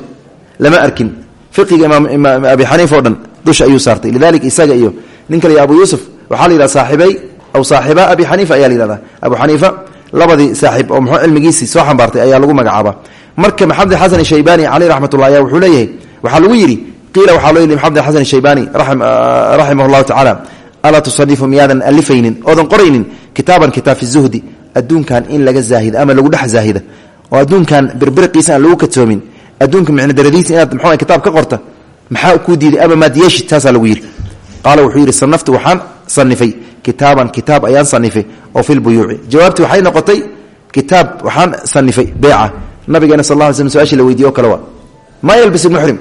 Lama arkin. Fiqiga imaam abi xaniifa o dhan dusha ayuu saartay. Lidalik isaga iyo nin kale iyo abu yuusuf waxaa la yidhaha saaxibay aw saaxiba abi xaniifa ayaa la yihahda abu xaniifa labadii saaxiib oo muxuu cilmigiisii soo xambaartay ayaa lagu magacaabaa marka maxamed xasan shaybani caleyh raxmat ullah ayaa wuxuu leeyahay waxaa lagu yidhi qiila waxaa loo yidhi maxamed xasan shaybani raximah llahu tacaala alaa tusanifu miyaadan alifaynin oodan qoraynin kitaaban kitaab fi zuhdi adduunkan in laga zaahida ama lagu dhex zaahida oo adduunkan birbiriqiisa aan lagu katoomin adduunka micnodaradiisa inaad mxu kitaab ka qorta maxaa kuu diiday ama maad yeeshid? Taasaa lagu yidhi. Qaala wuxuu yidhi sanaftu kitaaban kitaab ayaan sanifay oo fi lbuyuuci jawaabtii waxay noqotay kitaab waxaan sanifay beeca. Nabigeena sal lla sl su'aashii la weydiye o kale waa maa yalbis muxrim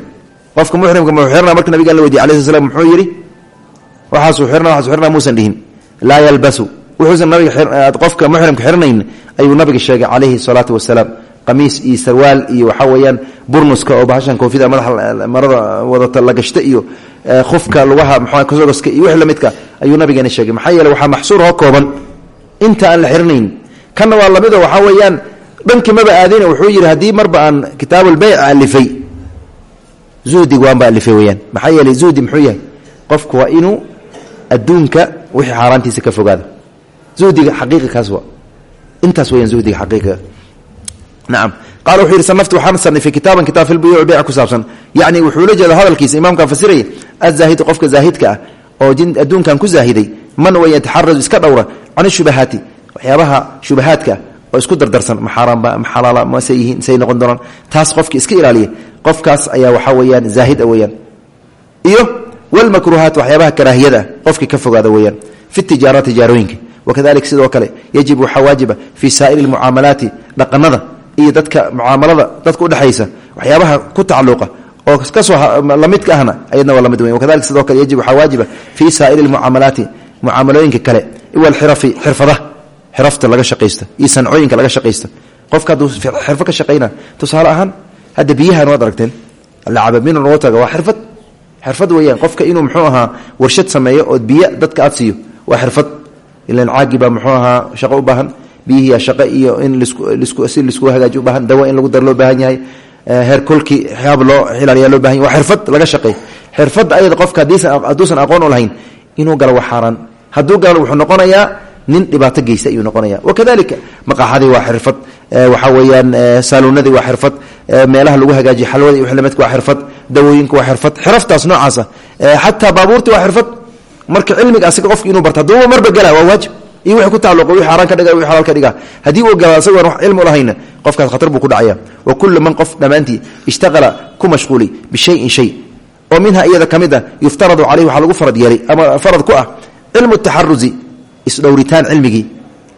qofka muxrimka muxuu xirna marka nabigan la weydiye alay sl slam muxuu yidhi waxaasuu xirna waxaasuu xirna muusan dhihin. Laa yalbasu. Wuxuusan nabiga qofka muxrimka xirnayn ayuu nabiga sheegay calayhi salaatu wasalaam qamiis iyo sarwaal iyo waxaa weeyaan burnuska oo bahashan koofida madaxa marada la gashta iyo khufka lugaha mxua kasogoska iyo wixii la midka ayuu nabigeena sheegay. Maxaa yeele waxaa maxsuur oo kooban. Inta aan la xirnayn kanna waa lamido waxaa weeyaan dhankii maba aadin wuxuu yidhi haddii marba aan kitaabulbeyc alifay zuhdig waanba alifay weyaan maxaa yeeley zuhdi muxuu yahay qofku waa inuu adduunka wixii xaaraantiisa ka fogaado. Uhdiga xaqiiqa kaas waa intaas weyaan uhdiga xaqiiqiga nacam qaala wuxuu yidhi sanaftu waxaan sanifay kitaaban kitaab fi lbuyuuci beyc ku saabsan yacni wuxuu la jeeda hadalkiisa imaamkan fasiraya azaahidu qofka zaahidka ah oo adduunkan ku zaahiday man wa yataxarazu iska dhowra can ishubahaati waxyaabaha shubahaadka oo isku dardarsan ma xaaraanba ma xalaala mase yihiin say noqon doonaan taas qofki iska ilaaliya qofkaas ayaa waxaa weeyaan zaahid a weeyaan iyo walmakruuhaat waxyaabaha karaahiyada ah qofkii ka fogaada weeyaan fi tijaara tijaarooyinka wakadalik sidoo kale yajib waxaa waajiba fii saa'iri lmucaamalaati dhaqanada iyo dadka mucaamalada dadka udhexaysa waxyaabaha ku tacaluqa oo ka soo lamidka ahna ayadna waa la mid weyn. Wakadalik sidoo kale yajib waajiba fii saa'iri lmucaamalaati mucaamalooyinka kale walxirafi xirfadaha xirafta laga shaqaysta iyo sancooyinka laga shaqaysta. Qofka hadduu xirfo ka shaqayna tusaale ahaan hadda biyahan waad aragteen lacabamina loo taga waa xirfad. Xirfad weeyaan qofka inuu muxuu ahaa warshad sameeyo ood biyo dadka aad siiyo waa xirfad. Ilan caagi baa muxuu ahaa shaqo u baahan biyihiya shaqo iyo in si la isku hagaaji u baahan dawa in lagu dar loo baahan yahay heer kolkii xaab loo xilaaliya loo baahan yahy waa xirfad laga shaqeey xirfadda ayada qofka hadduusan aqoon u lahayn inuu galo waa xaaraan hadduu galo wuxuu noqonayaa nin dhibaato geysta ayuu noqonaya wakadalika maqaaxadii waa xirfad waxaa weeyaan saaluunadii waa xirfad meelaha lagu hagaajiyo xalwada iyo wxlamidka waa xirfad dawooyinka waa xirfad xiraftaas noocaasa xataa baabuurti waa xirfad. Marka cilmiga asiga qofka inuu barto haduuba marba gala waa waajib iyo wixii ku tacalluqa wixii xaaraan ka dhiga wixii xalaal ka dhiga. Haddii uu galo asagoon wax cilmi u lahayna qofkaas khatar buu ku dhacaya. Wa kullu man qof dhammaantii ishtaqala ku mashquuli bishayin shay. Oo minha iyada ka mid a yuftaradu caleyhi waxaa lagu farad yeelay ama farad ku ah cilmu taxarusi isdhowritaan cilmigii.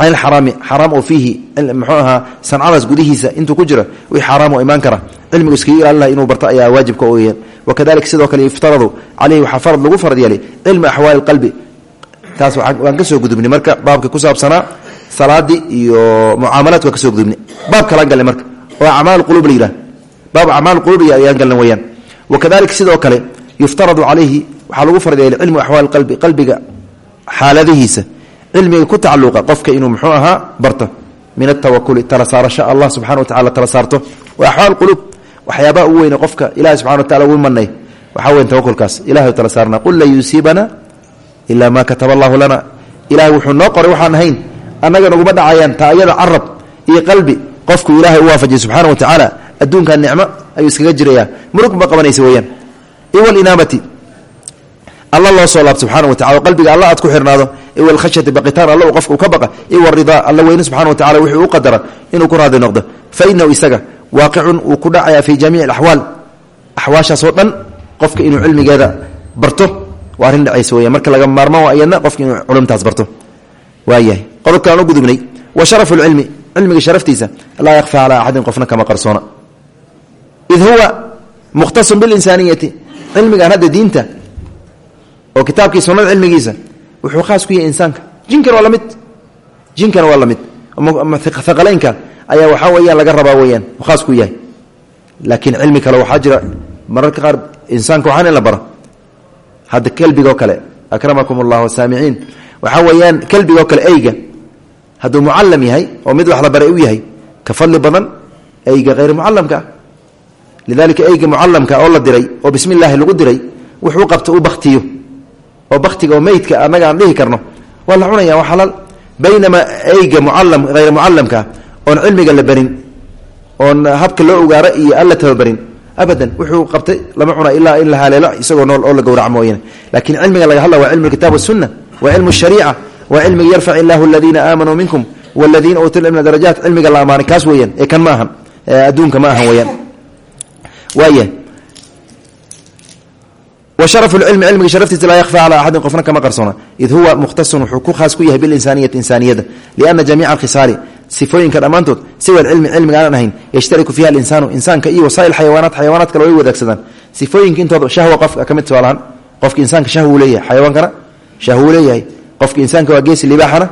Can ilxaraami xaraam oo fiihi muxuu ahaa sancadaas gudihiisa intuu ku jiro wii xaaraam oo imaan kara. Cilmigu iskaga ilaalin laha inuu barto ayaa waajibka oyan wakadalika sidoo kale yuftaradu caleyhi waxaa farad lagu farad yeelay. Cilmu axwaali qalbi taas waan ka soo gudubnay marka baabka ku saabsanaa salaadii iyo mucaamalaadka waan ka soo gudubnay. Baab kalaan galnay marka. Oo acmaal qulub la yidhah baab acmaal qulubi ayaan galnay weyaan wakadalika sidoo kale yuftaradu calayhi waxaa lagu farad yeelay cilmu axwaali qalbi qalbiga xaaladihiisa. Cilmiga ku tacaluqa qofka inuu muxuu ahaa barto. Min atawakuli tala saarasho allah subxana wa tacala tala saarto. Wa axwaal qulub. Waxyaabaha ugu weyne qofka ilahi subxana wa tacala ugu manay waxaa weyn tawakulkaas ilahay tala saarna qul lan yusiibana ilaa maa kataba allahu lana. Ilahay wuxuu noo qoray waxaan ahayn annaga naguma dhacayaan taa ayada carab iyo qalbi. Qofku ilaahay u waafajiyay subxaana wa tacaala adduunkan nicmo ayuu iskaga jiraya murug ma qabanaysa weyaan iwalinaamati alla loo soo subxana wa tacala qalbiga alla aad ku xirnaado. Iwalkhashyati baqitaan alla uu ka baqa. Iwaridaa alla weyne subxana wa tacala wuxuu qadara inuu ku raadi noqdo. Fa inahu isaga waaqicun wuu ku dhacayaa fi jamiici alaxwaal axwaashaasoo dhan qofka inuu cilmigeeda barto waa arrin dhacaysa weya marka laga maarmaan waa iyadna qofka barto. Waayahay qodobkaan u gudubnay wa sharafu lcilmi cilmiga sharaftiisa laa yakfa calaa axadin qofna kama qarsoona. Id huwa mukhtasun bilinsaaniyati cilmigan hadda diinta oo kitaabkii sunnada cilmigiisa wuxuu khaas ku yahay insaanka. Jinkana waa la mid jinkana waa la mid aqalaynka ayaa waxaa weyaan laga rabaa weyaan khaas ku yahay. Laakiin cilmi kale waxaa mararka qaar insaanka waxaan la baro hadda kelbigoo kale akramakum allah saamiciin waxaa weeyaan kelbigoo kale eyga hadduu mucalam yahay oo mid wax la baray u yahay ka fadli badan eyga hayr mucalamka ah. Lidalika eyga mucalamka oo la diray oo bismi lagu diray wuxuu qabta u baktiyo oo baktiga oo meydka annaga aan dhihi karno. Waa la cunaya waa xalaal. Baynamaa eyga mucalam hayr mucalamkaa oon cilmiga la barin oon habka loo ogaaro iyo alla tababarin abadan wuxuu qabtay lama cuna ilaa in la haleelo isagoo nool oo la gowrac mooyane laakiin cilmiga laga hadla waa cilmu kitaab wasunna waa cilmu shariica waa cilmiga yarfac illaahu aladiina aamanuu minkum waladiina uutuu cilma darajaat cilmiga la amaanay kaas weeyaan ee kan ma adduunka ma ahan weyaan waaya washarafu lcilmi cilmiga sharaftiisa laa yakfa calaa axadin qofna kama qarsoona id huwa mukhtasun wuxuu ku khaas ku yahay bilinsaaniyati insaaniyada liana sifooyinka dhammaantood siwa cilmi cilmiga aanan ahayn yashtariku fiiha alinsaanu insaanka iyo wasaa'il xayawaanaat xayawaanaad kale way wadaagsadaan sifooyinka intooda shahwa qofka ka mid tusaalahaan qofka insaanka leeyahay xayawaankana shahw uu leeyahay. Qofka insaanka waa geesi libaaxana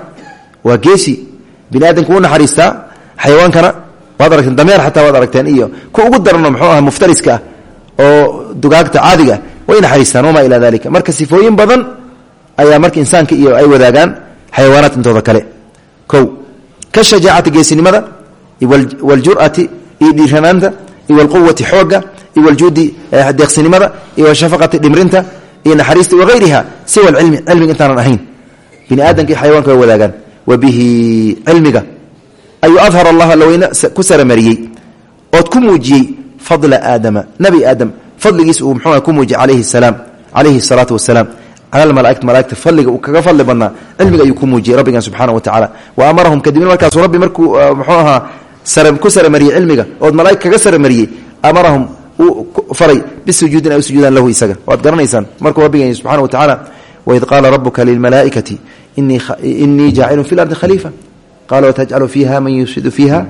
waa geesi bini aadamka u naxariistaa waad aragteen dameer xataa waad aragteen iyo ku ugu darano muxuu aha muftariska ah oo dugaagta caadiga ah way naxariistaan wamaa ilaa dalika marka sifooyin badan ayaa marka insaanka iyo ay wadaagaan xayawaanaad intooda kale. O ka shajaacati geesinimada waljur'ati iyo dhiiranaanta iyo walquwati xooga iyo waljuudi deeqsinimada iyo washafaqati dhimrinta iyo naxariista wagayriha siwa alcilmi cilmiga intaanan ahayn. Bini aadamka iyo xayawanka way wadaagaan. Wa bihi cilmiga. Ayuu adhar allah allaweyne ku saramariyey. Ood ku muujiyey fadla aadama nebi aadam. Fadligiis uu mxuu ku muujiyey calayhi salaam calayhi salaatu wasalaam cala malaaigti malaaigta fadliga uu kaga fadli badnaa cilmiga ayuu ku muujiyey rabbigan subxaana wa tacala wa amarahum kadibna markaasuu rabbi markuu muxuu ahaa ku saramariyey cilmiga ood malaaig kaga saramariyey amarahum uu faray bisujuudi in ay u sujuudaan lahu isaga waad garanaysaan markuu rabbigan subxana wa tacaala waid qaala rabuka lilmalaaikati inii jaacilun fi lardi khaliifa qala watajcalu fiiha man yufsidu fiiha